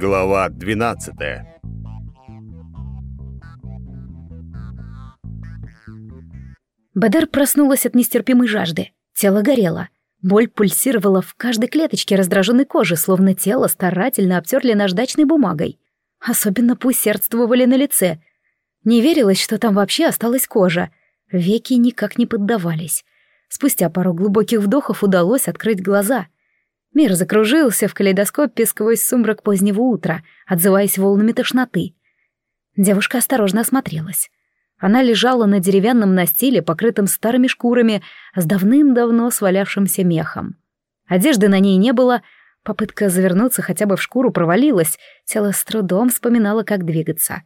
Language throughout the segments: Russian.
Глава 12. Бадар проснулась от нестерпимой жажды. Тело горело. Боль пульсировала в каждой клеточке раздраженной кожи, словно тело старательно обтерли наждачной бумагой. Особенно поусердствовали на лице. Не верилось, что там вообще осталась кожа. Веки никак не поддавались. Спустя пару глубоких вдохов удалось открыть глаза. Мир закружился в калейдоскопе сквозь сумрак позднего утра, отзываясь волнами тошноты. Девушка осторожно осмотрелась. Она лежала на деревянном настиле, покрытом старыми шкурами, с давным-давно свалявшимся мехом. Одежды на ней не было, попытка завернуться хотя бы в шкуру провалилась, тело с трудом вспоминало, как двигаться.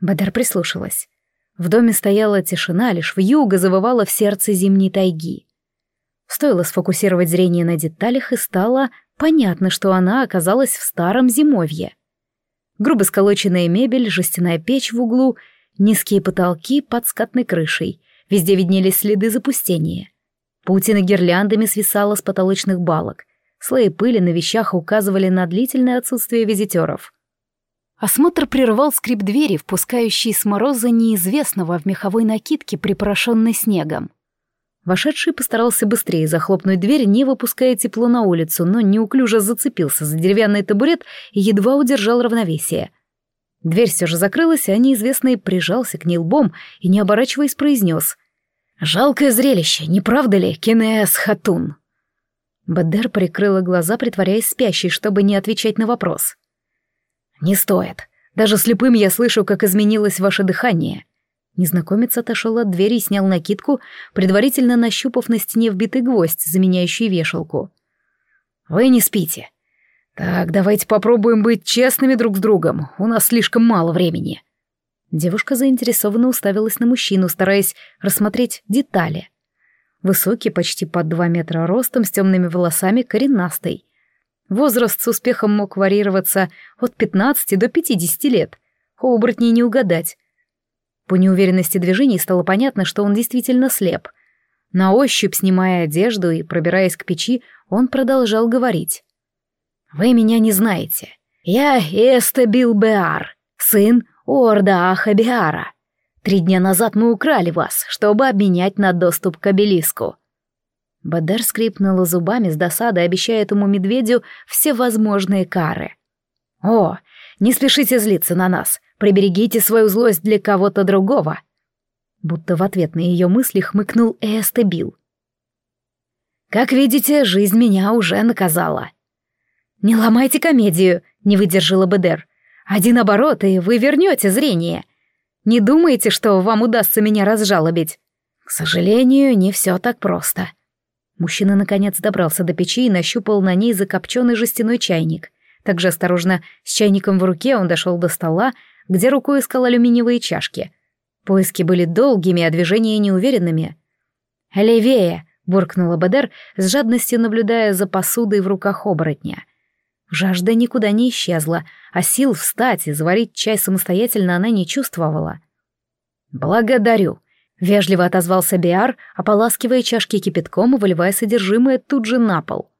Бадар прислушалась. В доме стояла тишина, лишь вьюга завывала в сердце зимней тайги. Стоило сфокусировать зрение на деталях, и стало понятно, что она оказалась в старом зимовье. Грубо сколоченная мебель, жестяная печь в углу, низкие потолки под скатной крышей, везде виднелись следы запустения. Паутина гирляндами свисала с потолочных балок, слои пыли на вещах указывали на длительное отсутствие визитеров. Осмотр прервал скрип двери, впускающий с мороза неизвестного в меховой накидке, припорошенной снегом. Вошедший постарался быстрее захлопнуть дверь, не выпуская тепло на улицу, но неуклюже зацепился за деревянный табурет и едва удержал равновесие. Дверь все же закрылась, а неизвестный прижался к ней лбом и, не оборачиваясь, произнес. «Жалкое зрелище, не правда ли, Кенеас Хатун?» Бадер прикрыла глаза, притворяясь спящей, чтобы не отвечать на вопрос. «Не стоит. Даже слепым я слышу, как изменилось ваше дыхание». Незнакомец отошел от двери и снял накидку, предварительно нащупав на стене вбитый гвоздь, заменяющий вешалку. «Вы не спите. Так, давайте попробуем быть честными друг с другом. У нас слишком мало времени». Девушка заинтересованно уставилась на мужчину, стараясь рассмотреть детали. Высокий, почти под два метра ростом, с темными волосами, коренастый. Возраст с успехом мог варьироваться от 15 до 50 лет. Оборотней не угадать. По неуверенности движений стало понятно, что он действительно слеп. На ощупь, снимая одежду и пробираясь к печи, он продолжал говорить. «Вы меня не знаете. Я Эстебил Беар, сын Орда Ахабиара. Три дня назад мы украли вас, чтобы обменять на доступ к обелиску. Бадар скрипнула зубами с досадой, обещая этому медведю все возможные кары. «О, не спешите злиться на нас, приберегите свою злость для кого-то другого!» Будто в ответ на ее мысли хмыкнул Эстебил. «Как видите, жизнь меня уже наказала». «Не ломайте комедию», — не выдержала Бедер. «Один оборот, и вы вернете зрение. Не думайте, что вам удастся меня разжалобить. К сожалению, не все так просто». Мужчина наконец добрался до печи и нащупал на ней закопченный жестяной чайник. Также осторожно, с чайником в руке, он дошел до стола, где рукой искал алюминиевые чашки. Поиски были долгими, а движения неуверенными. «Левее!» — буркнула Бадер, с жадностью наблюдая за посудой в руках оборотня. Жажда никуда не исчезла, а сил встать и заварить чай самостоятельно она не чувствовала. «Благодарю!» Вежливо отозвался Биар, ополаскивая чашки кипятком и выливая содержимое тут же на пол.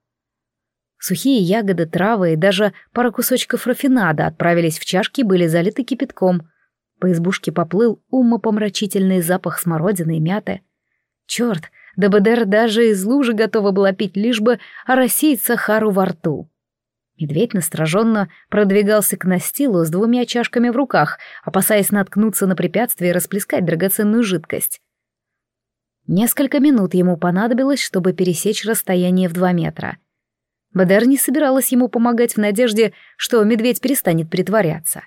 Сухие ягоды, травы и даже пара кусочков рафинада отправились в чашки и были залиты кипятком. По избушке поплыл умопомрачительный запах смородины и мяты. Черт, да БДР даже из лужи готова была пить, лишь бы оросить Сахару во рту. Медведь настороженно продвигался к настилу с двумя чашками в руках, опасаясь наткнуться на препятствие и расплескать драгоценную жидкость. Несколько минут ему понадобилось, чтобы пересечь расстояние в два метра. Бадер не собиралась ему помогать в надежде, что медведь перестанет притворяться.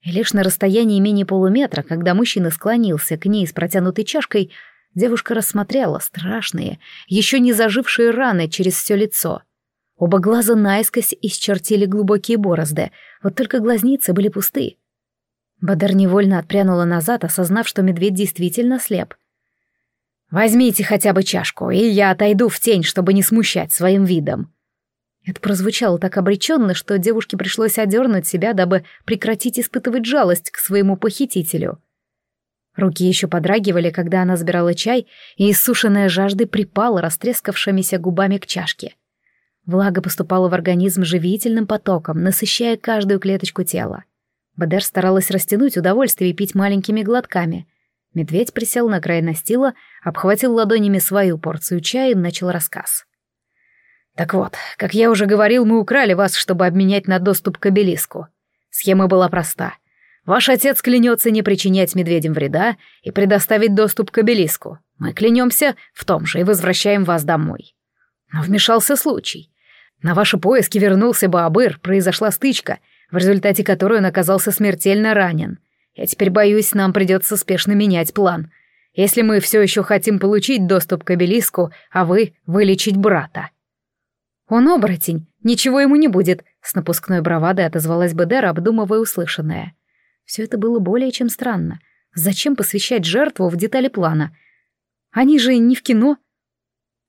И лишь на расстоянии менее полуметра, когда мужчина склонился к ней с протянутой чашкой, девушка рассмотрела страшные, еще не зажившие раны через все лицо — Оба глаза наискось исчертили глубокие борозды, вот только глазницы были пусты. Бадар невольно отпрянула назад, осознав, что медведь действительно слеп. «Возьмите хотя бы чашку, и я отойду в тень, чтобы не смущать своим видом». Это прозвучало так обреченно, что девушке пришлось одернуть себя, дабы прекратить испытывать жалость к своему похитителю. Руки еще подрагивали, когда она забирала чай, и иссушенная жаждой припала растрескавшимися губами к чашке. Влага поступала в организм живительным потоком, насыщая каждую клеточку тела. Бадер старалась растянуть удовольствие и пить маленькими глотками. Медведь присел на край настила, обхватил ладонями свою порцию чая и начал рассказ. «Так вот, как я уже говорил, мы украли вас, чтобы обменять на доступ к обелиску. Схема была проста. Ваш отец клянется не причинять медведям вреда и предоставить доступ к обелиску. Мы клянемся в том же и возвращаем вас домой. Но вмешался случай. На ваши поиски вернулся Баабыр, произошла стычка, в результате которой он оказался смертельно ранен. Я теперь боюсь, нам придется спешно менять план. Если мы все еще хотим получить доступ к обелиску, а вы — вылечить брата. Он оборотень, ничего ему не будет, с напускной бравадой отозвалась Бедера, обдумывая услышанное. Все это было более чем странно. Зачем посвящать жертву в детали плана? Они же не в кино.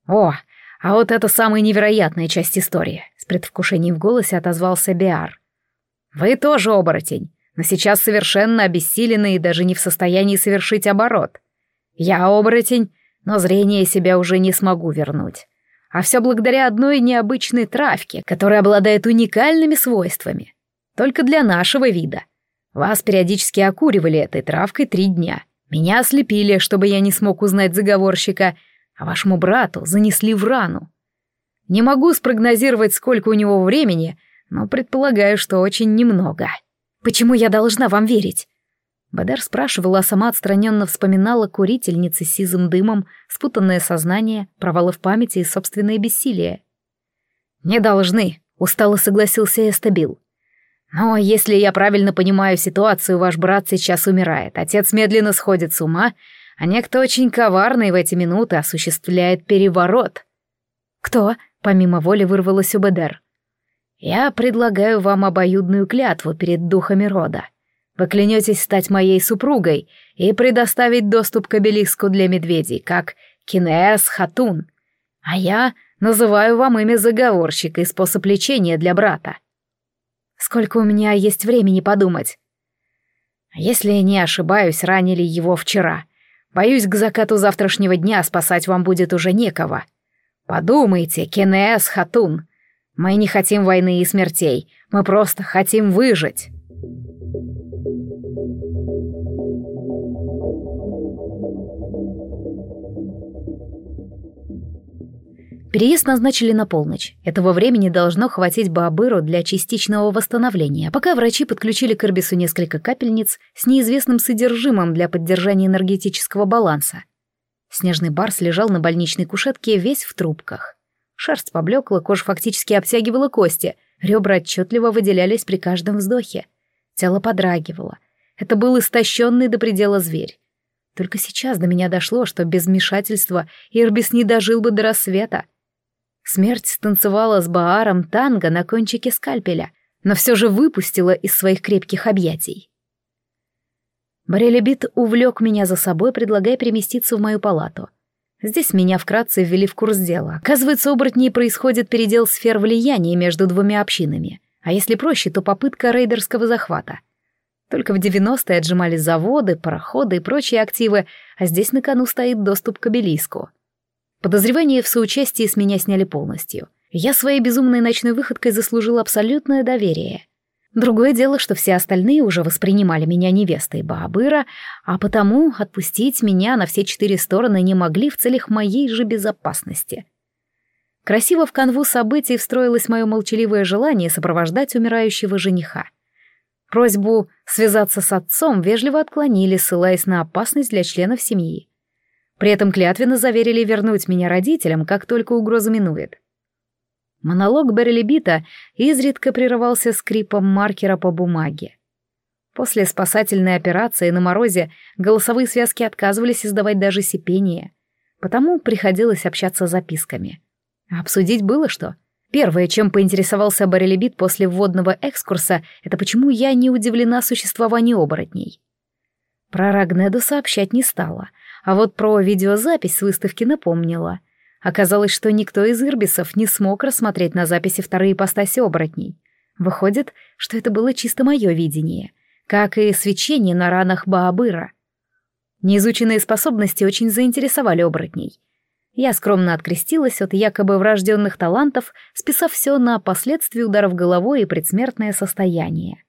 О, а вот это самая невероятная часть истории, с предвкушением в голосе отозвался Биар. Вы тоже оборотень но сейчас совершенно обессиленный и даже не в состоянии совершить оборот. Я оборотень, но зрение себя уже не смогу вернуть. А все благодаря одной необычной травке, которая обладает уникальными свойствами. Только для нашего вида. Вас периодически окуривали этой травкой три дня. Меня ослепили, чтобы я не смог узнать заговорщика, а вашему брату занесли в рану. Не могу спрогнозировать, сколько у него времени, но предполагаю, что очень немного. Почему я должна вам верить?» Бадар спрашивала, а сама отстраненно вспоминала курительницы с сизым дымом, спутанное сознание, провалы в памяти и собственное бессилие. «Не должны», — устало согласился Эстабил. «Но если я правильно понимаю ситуацию, ваш брат сейчас умирает, отец медленно сходит с ума, а некто очень коварный в эти минуты осуществляет переворот». «Кто?» — помимо воли вырвалось у Бедер. Я предлагаю вам обоюдную клятву перед духами рода. Вы клянетесь стать моей супругой и предоставить доступ к обелиску для медведей, как Кинеас Хатун. А я называю вам имя заговорщика и способ лечения для брата. Сколько у меня есть времени подумать? Если не ошибаюсь, ранили его вчера. Боюсь, к закату завтрашнего дня спасать вам будет уже некого. Подумайте, Кинеас Хатун, мы не хотим войны и смертей, мы просто хотим выжить. Переезд назначили на полночь. Этого времени должно хватить Баабыру для частичного восстановления, пока врачи подключили к Эрбису несколько капельниц с неизвестным содержимым для поддержания энергетического баланса. Снежный барс лежал на больничной кушетке весь в трубках. Шерсть поблекла, кожа фактически обтягивала кости, ребра отчетливо выделялись при каждом вздохе. Тело подрагивало. Это был истощенный до предела зверь. Только сейчас до меня дошло, что без вмешательства Ирбис не дожил бы до рассвета. Смерть станцевала с Бааром танго на кончике скальпеля, но все же выпустила из своих крепких объятий. Барелебит увлек меня за собой, предлагая переместиться в мою палату — Здесь меня вкратце ввели в курс дела. Оказывается, оборотней происходит передел сфер влияния между двумя общинами. А если проще, то попытка рейдерского захвата. Только в 90-е отжимали заводы, пароходы и прочие активы, а здесь на кону стоит доступ к обелиску. Подозревание в соучастии с меня сняли полностью. Я своей безумной ночной выходкой заслужил абсолютное доверие. Другое дело, что все остальные уже воспринимали меня невестой Баабыра, а потому отпустить меня на все четыре стороны не могли в целях моей же безопасности. Красиво в канву событий встроилось мое молчаливое желание сопровождать умирающего жениха. Просьбу связаться с отцом вежливо отклонили, ссылаясь на опасность для членов семьи. При этом клятвенно заверили вернуть меня родителям, как только угроза минует. Монолог Берелебита изредка прерывался скрипом маркера по бумаге. После спасательной операции на морозе голосовые связки отказывались издавать даже сипение, потому приходилось общаться записками. Обсудить было что? Первое, чем поинтересовался Барелебит после вводного экскурса, это почему я не удивлена существованию оборотней. Про Рагнеду сообщать не стала, а вот про видеозапись с выставки напомнила — Оказалось, что никто из ирбисов не смог рассмотреть на записи вторые ипостаси оборотней. Выходит, что это было чисто мое видение, как и свечение на ранах Баабыра. Неизученные способности очень заинтересовали оборотней. Я скромно открестилась от якобы врожденных талантов, списав все на последствия ударов головой и предсмертное состояние.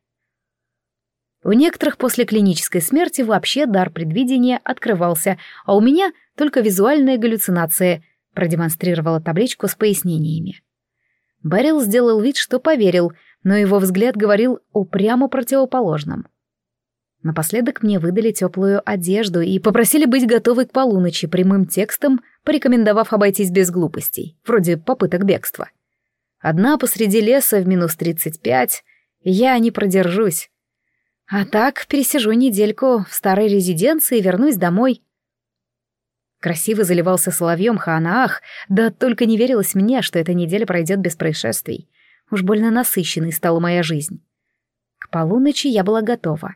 У некоторых после клинической смерти вообще дар предвидения открывался, а у меня только визуальные галлюцинации, продемонстрировала табличку с пояснениями. Берил сделал вид, что поверил, но его взгляд говорил о прямо противоположном. Напоследок мне выдали теплую одежду и попросили быть готовой к полуночи прямым текстом, порекомендовав обойтись без глупостей, вроде попыток бегства. Одна посреди леса в минус тридцать пять, я не продержусь. А так пересижу недельку в старой резиденции и вернусь домой. Красиво заливался соловьем Ханаах, да только не верилось мне, что эта неделя пройдет без происшествий. Уж больно насыщенной стала моя жизнь. К полуночи я была готова.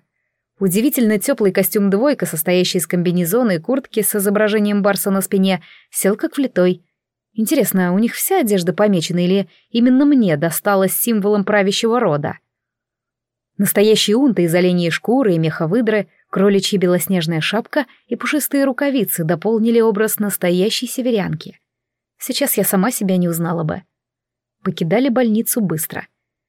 Удивительно теплый костюм двойка, состоящий из комбинезона и куртки с изображением барса на спине, сел как влитой. Интересно, у них вся одежда помечена или именно мне досталась символом правящего рода? Настоящие унты из оленьей шкуры и меха выдры, кроличья белоснежная шапка и пушистые рукавицы дополнили образ настоящей северянки. Сейчас я сама себя не узнала бы. Покидали больницу быстро.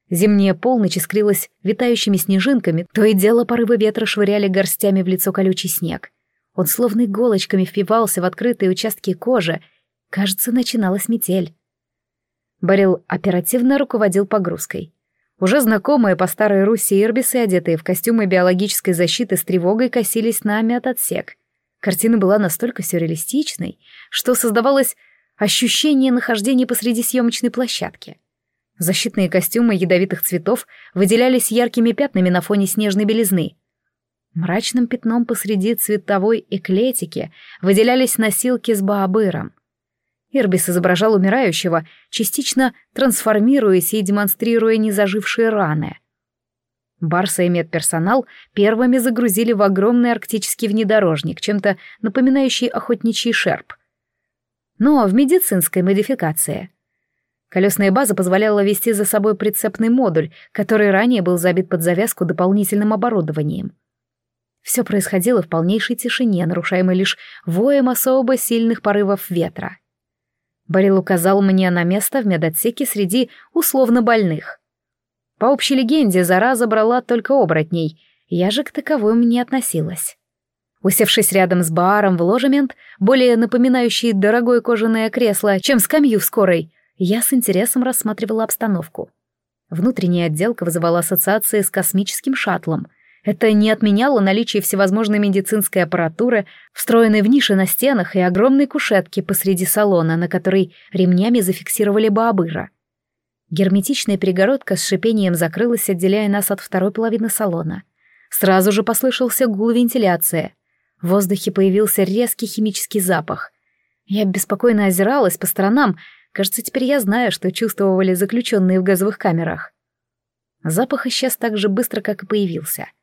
Зимняя полночь искрилась витающими снежинками, то и дело порывы ветра швыряли горстями в лицо колючий снег. Он словно иголочками впивался в открытые участки кожи. Кажется, начиналась метель. Барил оперативно руководил погрузкой. Уже знакомые по старой Руси ирбисы, одетые в костюмы биологической защиты, с тревогой косились на медотсек. Картина была настолько сюрреалистичной, что создавалось ощущение нахождения посреди съемочной площадки. Защитные костюмы ядовитых цветов выделялись яркими пятнами на фоне снежной белизны. Мрачным пятном посреди цветовой эклетики выделялись носилки с баабыром — Ирбис изображал умирающего, частично трансформируясь и демонстрируя незажившие раны. Барса и медперсонал первыми загрузили в огромный арктический внедорожник, чем-то напоминающий охотничий шерп. Но в медицинской модификации. Колесная база позволяла вести за собой прицепный модуль, который ранее был забит под завязку дополнительным оборудованием. Все происходило в полнейшей тишине, нарушаемой лишь воем особо сильных порывов ветра. Барил указал мне на место в медотсеке среди условно больных. По общей легенде, зараза брала только оборотней, я же к таковым не относилась. Усевшись рядом с баром в ложемент, более напоминающий дорогое кожаное кресло, чем скамью в скорой, я с интересом рассматривала обстановку. Внутренняя отделка вызывала ассоциации с космическим шаттлом, это не отменяло наличие всевозможной медицинской аппаратуры, встроенной в ниши на стенах и огромной кушетки посреди салона, на которой ремнями зафиксировали баабыра. Герметичная перегородка с шипением закрылась, отделяя нас от второй половины салона. Сразу же послышался гул вентиляции. В воздухе появился резкий химический запах. Я беспокойно озиралась по сторонам. Кажется, теперь я знаю, что чувствовали заключенные в газовых камерах. Запах исчез так же быстро, как и появился —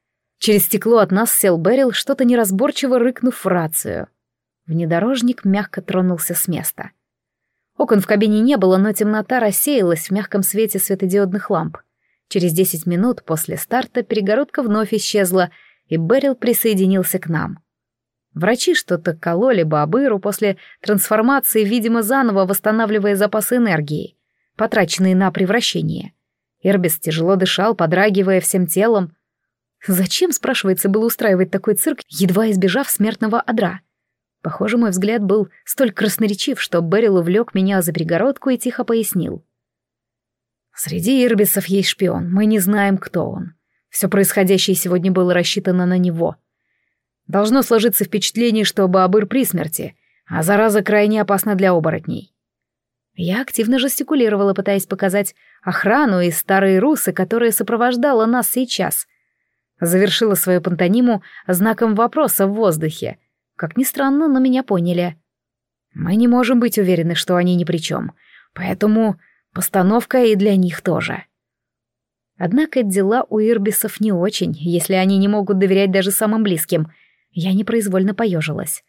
Через стекло от нас сел Берил, что-то неразборчиво рыкнув в рацию. Внедорожник мягко тронулся с места. Окон в кабине не было, но темнота рассеялась в мягком свете светодиодных ламп. Через десять минут после старта перегородка вновь исчезла, и Берил присоединился к нам. Врачи что-то кололи Бабыру после трансформации, видимо, заново восстанавливая запасы энергии, потраченные на превращение. Ирбис тяжело дышал, подрагивая всем телом, Зачем, спрашивается, было устраивать такой цирк, едва избежав смертного одра? Похоже, мой взгляд был столь красноречив, что Берил увлек меня за перегородку и тихо пояснил. «Среди ирбисов есть шпион, мы не знаем, кто он. Все происходящее сегодня было рассчитано на него. Должно сложиться впечатление, что Баабыр при смерти, а зараза крайне опасна для оборотней». Я активно жестикулировала, пытаясь показать охрану и старые русы, которая сопровождала нас сейчас, Завершила свою пантониму знаком вопроса в воздухе. Как ни странно, но меня поняли. Мы не можем быть уверены, что они ни при чем, поэтому постановка и для них тоже. Однако дела у ирбисов не очень, если они не могут доверять даже самым близким. Я непроизвольно поежилась.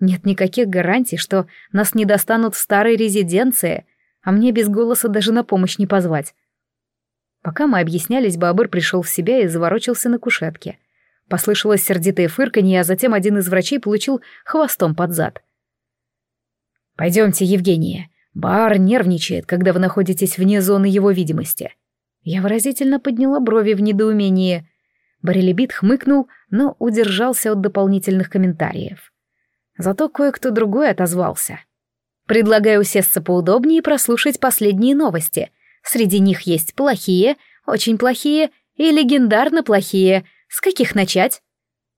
Нет никаких гарантий, что нас не достанут в старой резиденции, а мне без голоса даже на помощь не позвать. Пока мы объяснялись, Бабыр пришел в себя и заворочился на кушетке. Послышалось сердитое фырканье, а затем один из врачей получил хвостом под зад. «Пойдемте, Евгения. Бар нервничает, когда вы находитесь вне зоны его видимости». Я выразительно подняла брови в недоумении. Барелебит хмыкнул, но удержался от дополнительных комментариев. Зато кое-кто другой отозвался. «Предлагаю сесться поудобнее и прослушать последние новости. Среди них есть плохие, очень плохие и легендарно плохие. С каких начать?»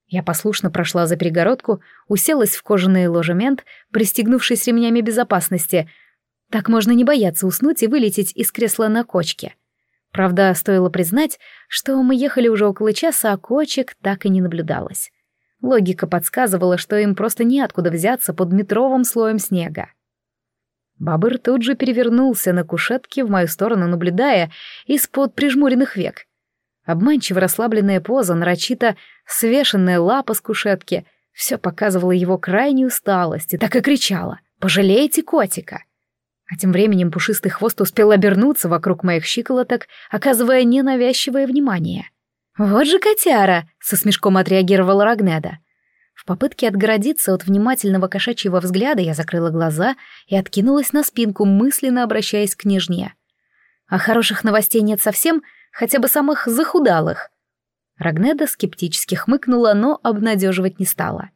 Я послушно прошла за перегородку, уселась в кожаный ложемент, пристегнувшись ремнями безопасности. Так можно не бояться уснуть и вылететь из кресла на кочке. Правда, стоило признать, что мы ехали уже около часа, а кочек так и не наблюдалось. Логика подсказывала, что им просто неоткуда взяться под метровым слоем снега. Бабыр тут же перевернулся на кушетке в мою сторону, наблюдая из-под прижмуренных век. Обманчиво расслабленная поза, нарочито свешенная лапа с кушетки — все показывало его крайнюю усталость и так и кричала «Пожалейте котика!». А тем временем пушистый хвост успел обернуться вокруг моих щиколоток, оказывая ненавязчивое внимание. «Вот же котяра!» — со смешком отреагировала Рагнеда. Попытке отгородиться от внимательного кошачьего взгляда я закрыла глаза и откинулась на спинку, мысленно обращаясь к княжне. «А хороших новостей нет совсем?» хотя бы самых захудалых. Рагнеда скептически хмыкнула, но обнадеживать не стала.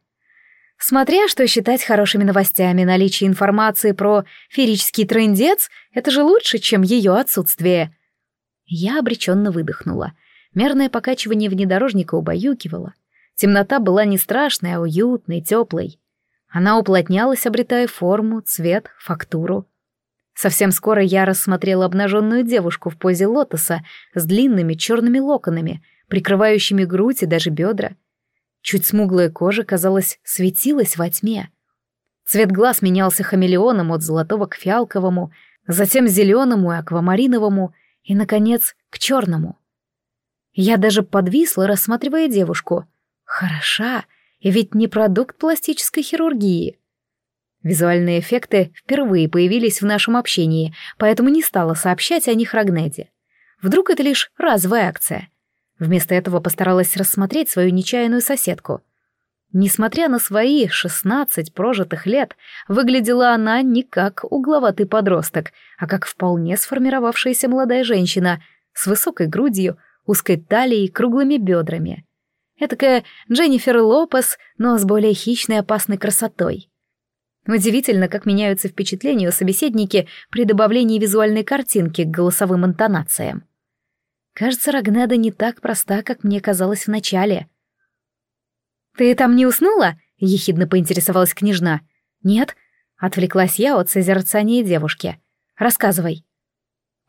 Смотря что считать хорошими новостями, наличие информации про ферический трындец — это же лучше, чем ее отсутствие. Я обреченно выдохнула. Мерное покачивание внедорожника убаюкивало. Темнота была не страшной, а уютной, теплой. Она уплотнялась, обретая форму, цвет, фактуру. Совсем скоро я рассмотрела обнаженную девушку в позе лотоса с длинными черными локонами, прикрывающими грудь и даже бедра. Чуть смуглая кожа, казалось, светилась во тьме. Цвет глаз менялся хамелеоном от золотого к фиалковому, затем зеленому и аквамариновому, и, наконец, к черному. Я даже подвисла, рассматривая девушку. Хороша, и ведь не продукт пластической хирургии — Визуальные эффекты впервые появились в нашем общении, поэтому не стала сообщать о них Рагнеде. Вдруг это лишь разовая акция. Вместо этого постаралась рассмотреть свою нечаянную соседку. Несмотря на свои шестнадцать прожитых лет, выглядела она не как угловатый подросток, а как вполне сформировавшаяся молодая женщина с высокой грудью, узкой талией и круглыми бедрами. Этакая Дженнифер Лопес, но с более хищной опасной красотой. Удивительно, как меняются впечатления у собеседники при добавлении визуальной картинки к голосовым интонациям. Кажется, Рагнеда не так проста, как мне казалось вначале. «Ты там не уснула?» — ехидно поинтересовалась княжна. «Нет», — отвлеклась я от созерцания девушки. «Рассказывай».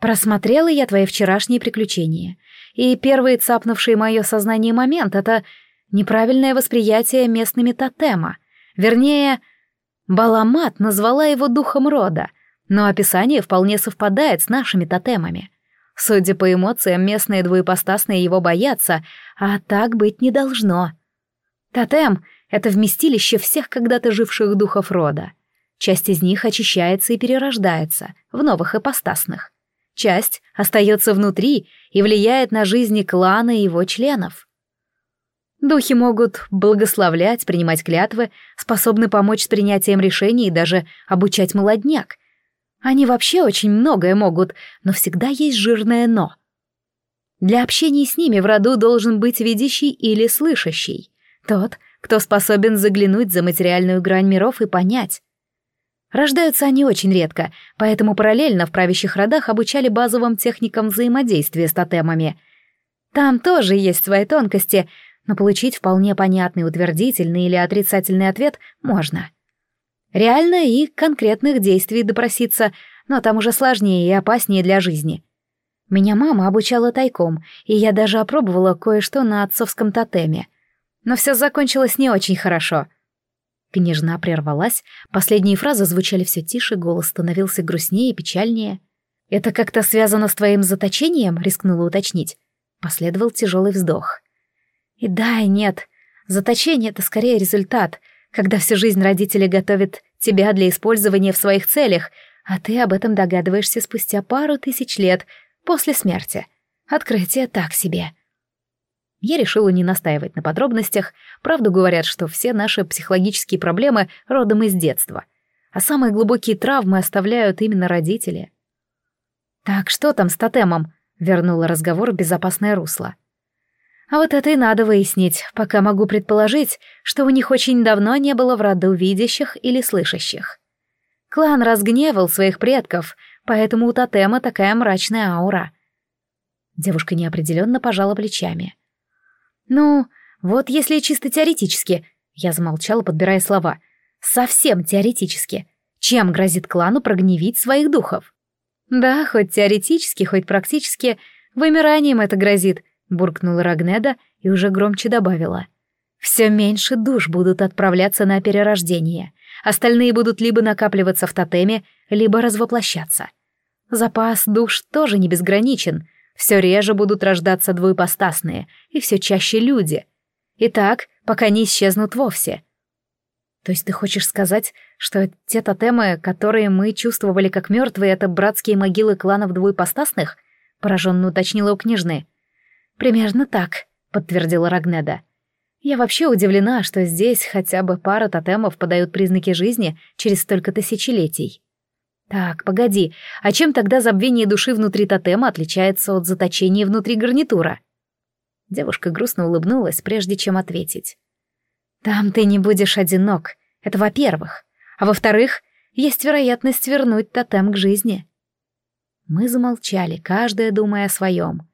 «Просмотрела я твои вчерашние приключения, и первый цапнувший мое сознание момент — это неправильное восприятие местными тотема, вернее, — Баламат назвала его духом рода, но описание вполне совпадает с нашими тотемами. Судя по эмоциям, местные двоепостасные его боятся, а так быть не должно. Тотем — это вместилище всех когда-то живших духов рода. Часть из них очищается и перерождается в новых ипостасных. Часть остается внутри и влияет на жизни клана и его членов. Духи могут благословлять, принимать клятвы, способны помочь с принятием решений и даже обучать молодняк. Они вообще очень многое могут, но всегда есть жирное «но». Для общения с ними в роду должен быть видящий или слышащий. Тот, кто способен заглянуть за материальную грань миров и понять. Рождаются они очень редко, поэтому параллельно в правящих родах обучали базовым техникам взаимодействия с тотемами. Там тоже есть свои тонкости, но получить вполне понятный утвердительный или отрицательный ответ можно. Реально и конкретных действий допроситься, но там уже сложнее и опаснее для жизни. Меня мама обучала тайком, и я даже опробовала кое-что на отцовском тотеме. Но все закончилось не очень хорошо. Княжна прервалась, последние фразы звучали все тише, голос становился грустнее и печальнее. «Это как-то связано с твоим заточением?» — рискнула уточнить. Последовал тяжелый вздох. И да, и нет. Заточение — это скорее результат, когда всю жизнь родители готовят тебя для использования в своих целях, а ты об этом догадываешься спустя пару тысяч лет после смерти. Открытие так себе. Я решила не настаивать на подробностях. Правду говорят, что все наши психологические проблемы родом из детства. а самые глубокие травмы оставляют именно родители. «Так что там с тотемом?» — вернула разговор в безопасное русло. «А вот это и надо выяснить, пока могу предположить, что у них очень давно не было в роду видящих или слышащих. Клан разгневал своих предков, поэтому у тотема такая мрачная аура». Девушка неопределенно пожала плечами. «Ну, вот если чисто теоретически...» Я замолчала, подбирая слова. «Совсем теоретически. Чем грозит клану прогневить своих духов?» «Да, хоть теоретически, хоть практически, вымиранием это грозит», — буркнула Рагнеда и уже громче добавила. «Все меньше душ будут отправляться на перерождение. Остальные будут либо накапливаться в тотеме, либо развоплощаться. Запас душ тоже не безграничен, все реже будут рождаться двуепостасные, и все чаще люди. И так, пока не исчезнут вовсе. То есть ты хочешь сказать, что те тотемы, которые мы чувствовали как мертвые, это братские могилы кланов двуепостасных? Пораженно уточнила у княжны. Примерно так, подтвердила Рагнеда. Я вообще удивлена, что здесь хотя бы пара тотемов подают признаки жизни через столько тысячелетий. Так, погоди, а чем тогда забвение души внутри тотема отличается от заточения внутри гарнитура? Девушка грустно улыбнулась, прежде чем ответить. Там ты не будешь одинок, это во-первых. А во-вторых, есть вероятность вернуть тотем к жизни. Мы замолчали, каждая думая о своем.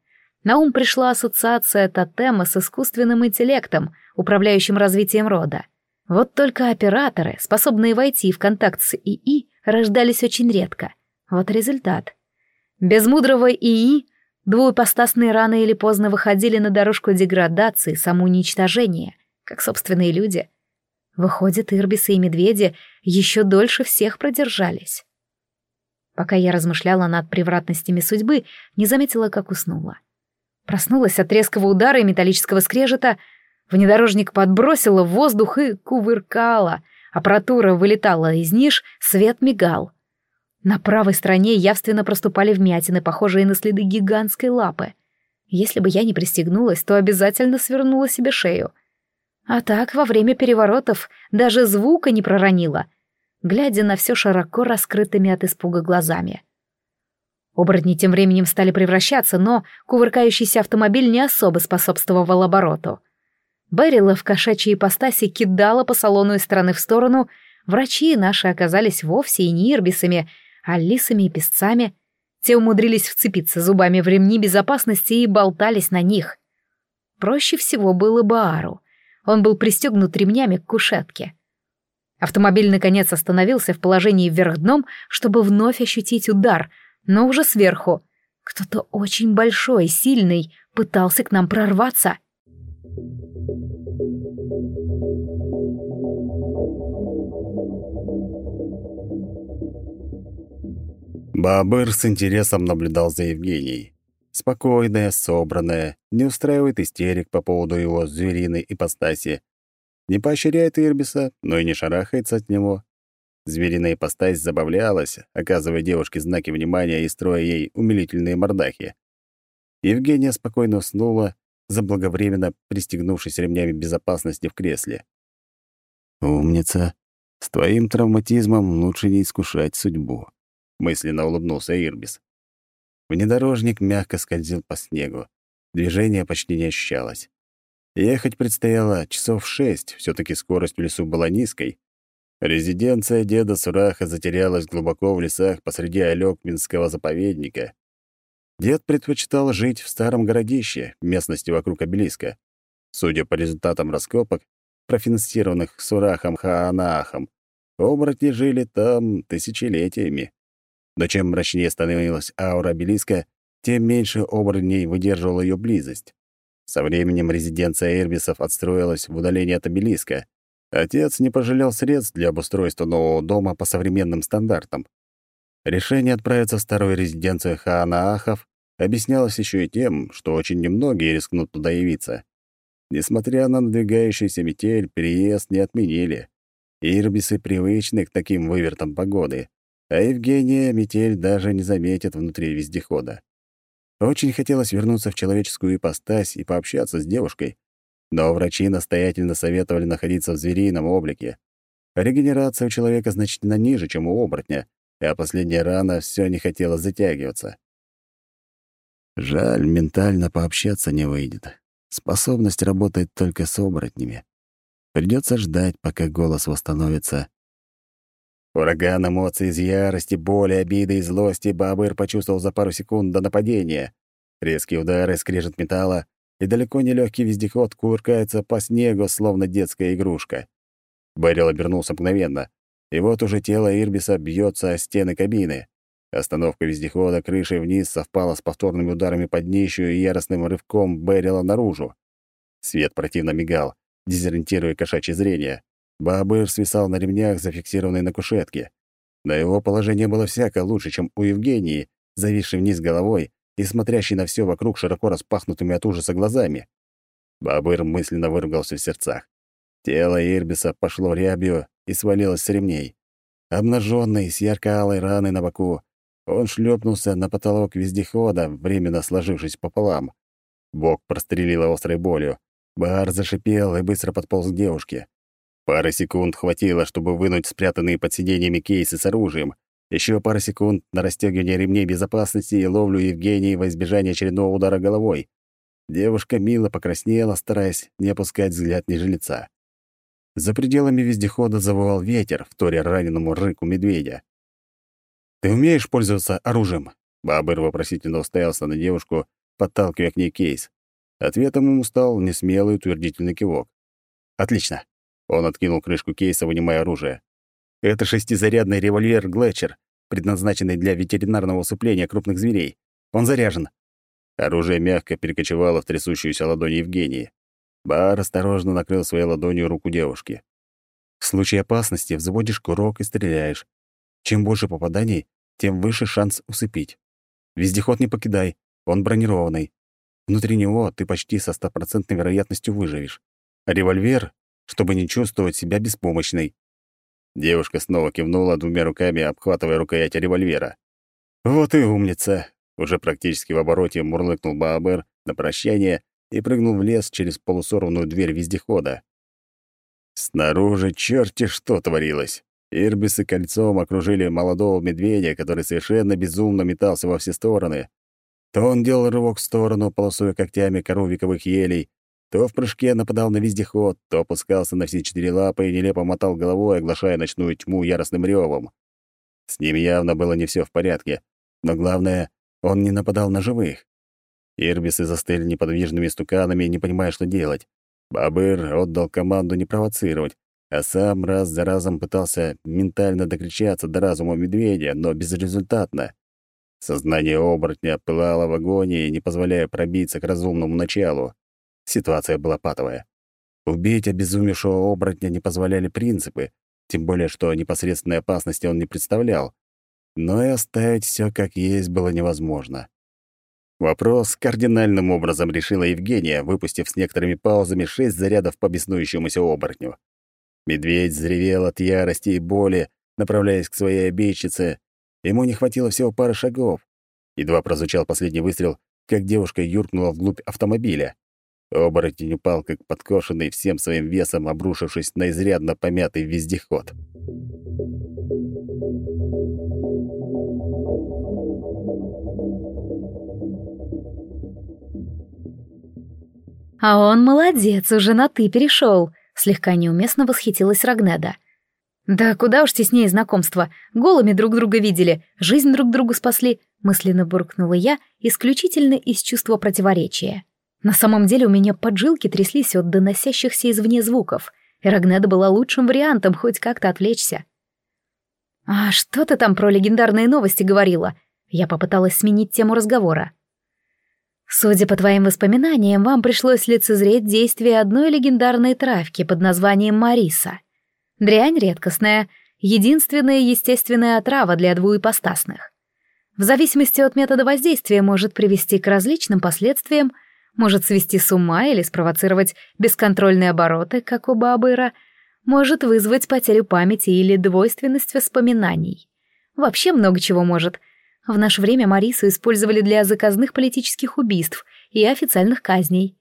На ум пришла ассоциация тотема с искусственным интеллектом, управляющим развитием рода. Вот только операторы, способные войти в контакт с ИИ, рождались очень редко. Вот результат. Без мудрого ИИ двуепостасные рано или поздно выходили на дорожку деградации, самоуничтожения, как собственные люди. Выходит, ирбисы и медведи еще дольше всех продержались. Пока я размышляла над превратностями судьбы, не заметила, как уснула. Проснулась от резкого удара и металлического скрежета, внедорожник подбросила в воздух и кувыркала, Аппаратура вылетала из ниш, свет мигал. На правой стороне явственно проступали вмятины, похожие на следы гигантской лапы. Если бы я не пристегнулась, то обязательно свернула себе шею. А так, во время переворотов даже звука не проронила, глядя на все широко раскрытыми от испуга глазами. Оборотни тем временем стали превращаться, но кувыркающийся автомобиль не особо способствовал обороту — Берила в кошачьей ипостаси кидала по салону из стороны в сторону, врачи наши оказались вовсе и не ирбисами, а лисами и песцами. Те умудрились вцепиться зубами в ремни безопасности и болтались на них. Проще всего было Баару. Он был пристегнут ремнями к кушетке. Автомобиль наконец остановился в положении вверх дном, чтобы вновь ощутить удар, но уже сверху. Кто-то очень большой, сильный, пытался к нам прорваться. Бабыр с интересом наблюдал за Евгенией. Спокойная, собранная, не устраивает истерик по поводу его звериной ипостаси. Не поощряет Ирбиса, но и не шарахается от него. Звериная ипостась забавлялась, оказывая девушке знаки внимания и строя ей умилительные мордахи. Евгения спокойно уснула, заблаговременно пристегнувшись ремнями безопасности в кресле. «Умница. С твоим травматизмом лучше не искушать судьбу», — мысленно улыбнулся Ирбис. Внедорожник мягко скользил по снегу. Движение почти не ощущалось. Ехать предстояло часов шесть, все таки скорость в лесу была низкой. Резиденция деда Сураха затерялась глубоко в лесах посреди Алёкминского заповедника. Дед предпочитал жить в старом городище, местности вокруг обелиска. Судя по результатам раскопок, профинансированных Сурахом Хаанаахом, оборотни жили там тысячелетиями. Но чем мрачнее становилась аура обелиска, тем меньше оборотней выдерживала ее близость. Со временем резиденция Эрбисов отстроилась в удалении от обелиска. Отец не пожалел средств для обустройства нового дома по современным стандартам. Решение отправиться в старую резиденцию Хаанаахов объяснялось еще и тем, что очень немногие рискнут туда явиться. Несмотря на надвигающуюся метель, переезд не отменили. Ирбисы привычны к таким вывертам погоды, а Евгения метель даже не заметит внутри вездехода. Очень хотелось вернуться в человеческую ипостась и пообщаться с девушкой, но врачи настоятельно советовали находиться в зверином облике. Регенерация у человека значительно ниже, чем у оборотня, а последняя рана все не хотела затягиваться. Жаль, ментально пообщаться не выйдет. Способность работает только с оборотнями. Придется ждать, пока голос восстановится. Ураган эмоций из ярости, боли, обиды и злости Бабыр почувствовал за пару секунд до нападения. Резкие удары, скрежет металла, и далеко не легкий вездеход кувыркается по снегу, словно детская игрушка. Берил обернулся мгновенно, и вот уже тело Ирбиса бьется о стены кабины. Остановка вездехода крышей вниз совпала с повторными ударами под днищу и яростным рывком Берила наружу. Свет противно мигал, дезориентируя кошачье зрение. Бабыр свисал на ремнях, зафиксированный на кушетке. Но его положение было всяко лучше, чем у Евгении, зависшей вниз головой и смотрящей на все вокруг широко распахнутыми от ужаса глазами. Бабыр мысленно выругался в сердцах. Тело Ирбиса пошло рябью и свалилось с ремней. Обнаженный, с ярко-алой раной на боку, он шлепнулся на потолок вездехода, временно сложившись пополам. Бок прострелило острой болью. Бар зашипел и быстро подполз к девушке. Пары секунд хватило, чтобы вынуть спрятанные под сиденьями кейсы с оружием. Еще пара секунд на расстегивание ремней безопасности и ловлю Евгении во избежание очередного удара головой. Девушка мило покраснела, стараясь не опускать взгляд ниже лица. За пределами вездехода завывал ветер, вторя раненому рыку медведя. «Ты умеешь пользоваться оружием?» Бабыр вопросительно уставился на девушку, подталкивая к ней кейс. Ответом ему стал несмелый утвердительный кивок. «Отлично!» Он откинул крышку кейса, вынимая оружие. «Это шестизарядный револьвер «Глетчер», предназначенный для ветеринарного усыпления крупных зверей. Он заряжен». Оружие мягко перекочевало в трясущуюся ладонь Евгении. Бар осторожно накрыл своей ладонью руку девушки. «В случае опасности взводишь курок и стреляешь. Чем больше попаданий, тем выше шанс усыпить. Вездеход не покидай, он бронированный. Внутри него ты почти со стопроцентной вероятностью выживешь. Револьвер, чтобы не чувствовать себя беспомощной. Девушка снова кивнула двумя руками, обхватывая рукоять револьвера. «Вот и умница!» Уже практически в обороте мурлыкнул Баабер на прощание и прыгнул в лес через полусорванную дверь вездехода. Снаружи черти что творилось. Ирбисы кольцом окружили молодого медведя, который совершенно безумно метался во все стороны. То он делал рывок в сторону, полосуя когтями кору вековых елей, то в прыжке нападал на вездеход, то опускался на все четыре лапы и нелепо мотал головой, оглашая ночную тьму яростным ревом. С ним явно было не все в порядке, но главное, он не нападал на живых. Ирбисы застыли неподвижными стуканами, не понимая, что делать. Бабыр отдал команду не провоцировать, а сам раз за разом пытался ментально докричаться до разума медведя, но безрезультатно. Сознание оборотня пылало в агонии, не позволяя пробиться к разумному началу. Ситуация была патовая. Убить обезумевшего оборотня не позволяли принципы, тем более что непосредственной опасности он не представлял. Но и оставить все как есть было невозможно. Вопрос кардинальным образом решила Евгения, выпустив с некоторыми паузами шесть зарядов по беснующемуся оборотню. Медведь заревел от ярости и боли, направляясь к своей обидчице. Ему не хватило всего пары шагов. Едва прозвучал последний выстрел, как девушка юркнула вглубь автомобиля. Оборотень упал, как подкошенный всем своим весом, обрушившись на изрядно помятый вездеход. «А он молодец, уже на «ты» перешел», — слегка неуместно восхитилась Рагнеда. «Да куда уж теснее знакомства. Голыми друг друга видели, жизнь друг другу спасли», — мысленно буркнула я, исключительно из чувства противоречия. На самом деле у меня поджилки тряслись от доносящихся извне звуков, и Рагнеда была лучшим вариантом хоть как-то отвлечься. «А что ты там про легендарные новости говорила?» Я попыталась сменить тему разговора. Судя по твоим воспоминаниям, вам пришлось лицезреть действие одной легендарной травки под названием Мариса. Дрянь редкостная, единственная естественная отрава для двуепостасных. В зависимости от метода воздействия может привести к различным последствиям, может свести с ума или спровоцировать бесконтрольные обороты, как у Бабыра, может вызвать потерю памяти или двойственность воспоминаний. Вообще много чего может — в наше время Марису использовали для заказных политических убийств и официальных казней.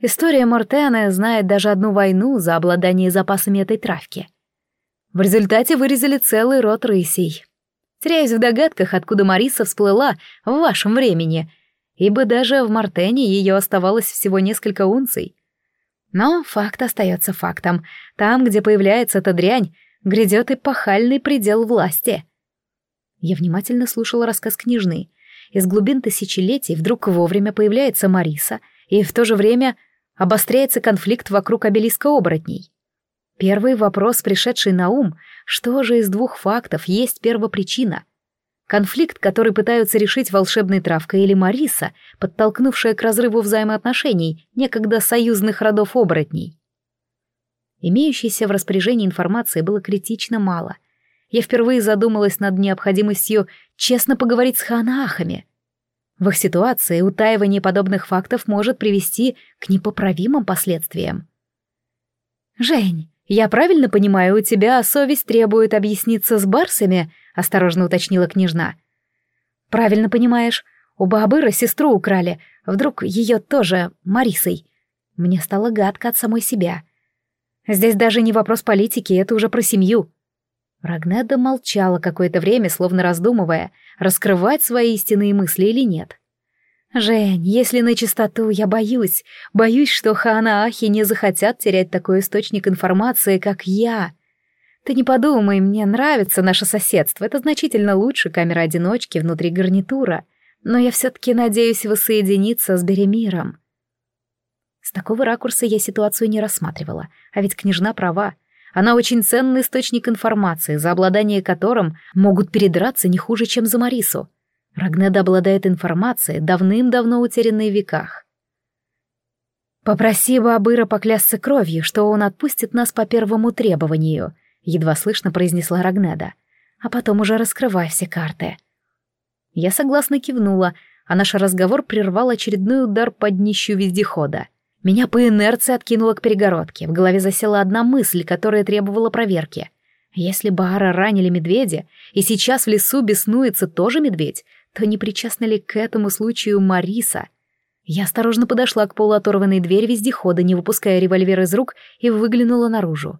История Мортена знает даже одну войну за обладание запасами этой травки. В результате вырезали целый рот рысей. Теряюсь в догадках, откуда Мариса всплыла в вашем времени, ибо даже в Мартене ее оставалось всего несколько унций. Но факт остается фактом. Там, где появляется эта дрянь, грядет эпохальный предел власти. Я внимательно слушала рассказ княжны. Из глубин тысячелетий вдруг вовремя появляется Мариса, и в то же время обостряется конфликт вокруг обелиска оборотней. Первый вопрос, пришедший на ум, что же из двух фактов есть первопричина? Конфликт, который пытаются решить волшебной травкой или Мариса, подтолкнувшая к разрыву взаимоотношений некогда союзных родов оборотней. Имеющейся в распоряжении информации было критично мало. Я впервые задумалась над необходимостью честно поговорить с ханаахами. В их ситуации утаивание подобных фактов может привести к непоправимым последствиям. «Жень, «Я правильно понимаю, у тебя совесть требует объясниться с барсами?» — осторожно уточнила княжна. «Правильно понимаешь. У Баабыра сестру украли. Вдруг ее тоже Марисой?» Мне стало гадко от самой себя. «Здесь даже не вопрос политики, это уже про семью». Рагнеда молчала какое-то время, словно раздумывая, раскрывать свои истинные мысли или нет. «Жень, если на чистоту, я боюсь. Боюсь, что Хаана-Ахи не захотят терять такой источник информации, как я. Ты не подумай, мне нравится наше соседство. Это значительно лучше камеры-одиночки внутри гарнитура. Но я все-таки надеюсь воссоединиться с Беремиром». С такого ракурса я ситуацию не рассматривала, а ведь княжна права. Она очень ценный источник информации, за обладание которым могут передраться не хуже, чем за Марису. Рагнеда обладает информацией, давным-давно утерянной в веках. «Попроси Бабыра поклясться кровью, что он отпустит нас по первому требованию», — едва слышно произнесла Рагнеда. «А потом уже раскрывай все карты». Я согласно кивнула, а наш разговор прервал очередной удар под днищу вездехода. Меня по инерции откинуло к перегородке. В голове засела одна мысль, которая требовала проверки. Если Баара ранили медведя, и сейчас в лесу беснуется тоже медведь, то не причастна ли к этому случаю Мариса? Я осторожно подошла к полуоторванной двери вездехода, не выпуская револьвер из рук, и выглянула наружу.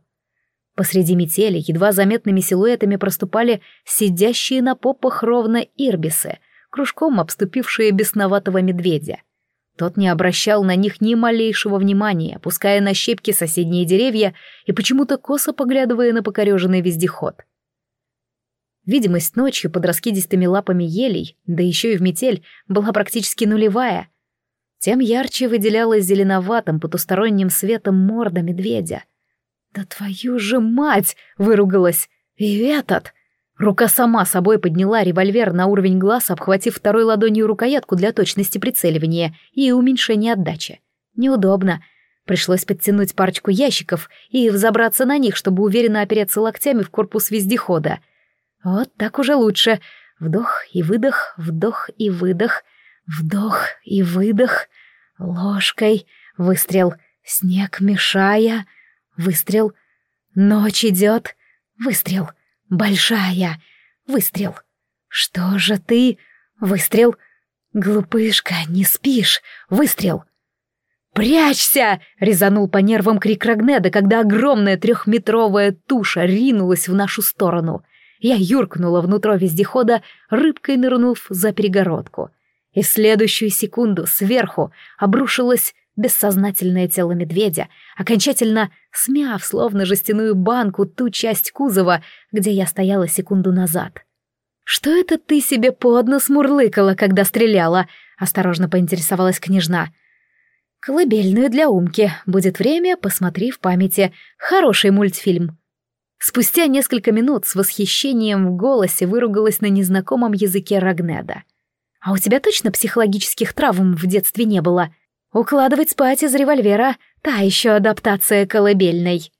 Посреди метели едва заметными силуэтами проступали сидящие на попах ровно ирбисы, кружком обступившие бесноватого медведя. Тот не обращал на них ни малейшего внимания, опуская на щепки соседние деревья и почему-то косо поглядывая на покореженный вездеход. Видимость ночью под раскидистыми лапами елей, да еще и в метель, была практически нулевая. Тем ярче выделялась зеленоватым потусторонним светом морда медведя. «Да твою же мать!» — выругалась. «И этот!» Рука сама собой подняла револьвер на уровень глаз, обхватив второй ладонью рукоятку для точности прицеливания и уменьшения отдачи. Неудобно. Пришлось подтянуть парочку ящиков и взобраться на них, чтобы уверенно опереться локтями в корпус вездехода. Вот так уже лучше. Вдох и выдох, вдох и выдох, вдох и выдох. Ложкой. Выстрел. Снег мешая. Выстрел. Ночь идет. Выстрел. Большая. Выстрел. Что же ты? Выстрел. Глупышка, не спишь. Выстрел. «Прячься!» — резанул по нервам крик Рагнеда, когда огромная трехметровая туша ринулась в нашу сторону. Я юркнула внутрь вездехода, рыбкой нырнув за перегородку. И в следующую секунду сверху обрушилось бессознательное тело медведя, окончательно смяв, словно жестяную банку, ту часть кузова, где я стояла секунду назад. «Что это ты себе под нос мурлыкала, когда стреляла?» — осторожно поинтересовалась княжна. «Колыбельную для умки. Будет время, посмотри в памяти. Хороший мультфильм». Спустя несколько минут с восхищением в голосе выругалась на незнакомом языке Рагнеда. «А у тебя точно психологических травм в детстве не было? Укладывать спать из револьвера — та еще адаптация колыбельной».